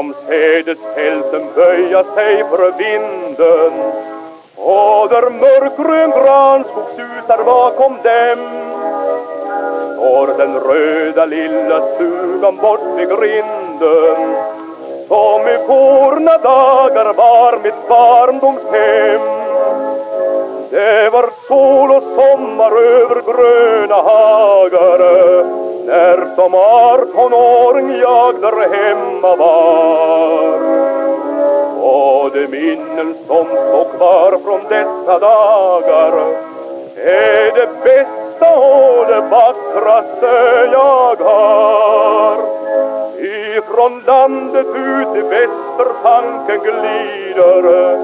Som Sädesfälten böja sig för vinden. Och där mörkgrön granskog susar bakom dem. Står den röda lilla stugan bort vid grinden. Som i forna dagar var mitt barndomshem. Det var sol och sommar över gröna hav som artonåring jag där hemma var. Och de minnen som står kvar från dessa dagar är det bästa och det vackraste jag har. Ifrån landet ut i väster tanken glider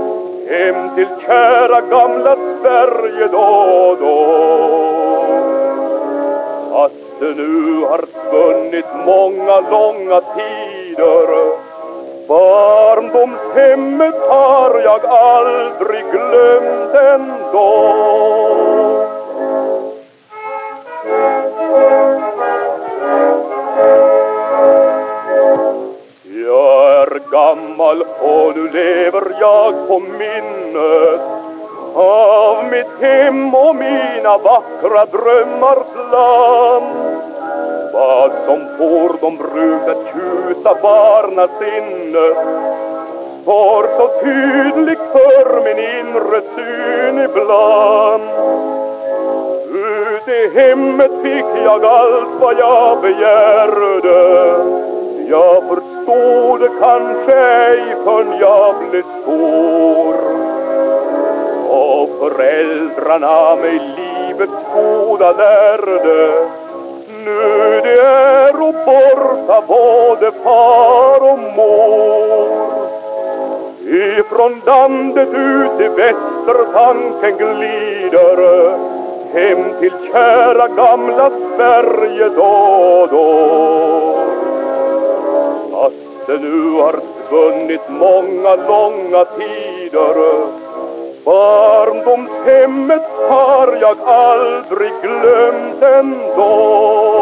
hem till kära gamla Sverige då och då. Det nu har spunnit många långa tider. Barndomshemmet har jag aldrig glömt ändå. Jag är gammal och nu lever jag på minnet av mitt hem och mina vackra drömmars land som får de brukat tjuta barnasinnet Var så tydligt för min inre syn ibland. Ut i hemmet fick jag allt vad jag begärde. Jag förstod det kanske ej förrän jag blev stor. Och föräldrarna mig livets goda lärde hälsa både far och mor. Ifrån landet ut i väster tanken glider hem till kära gamla Sverige då och då. Fast det nu har svunnit många långa tider Barndomshemmet har jag aldrig glömt ändå.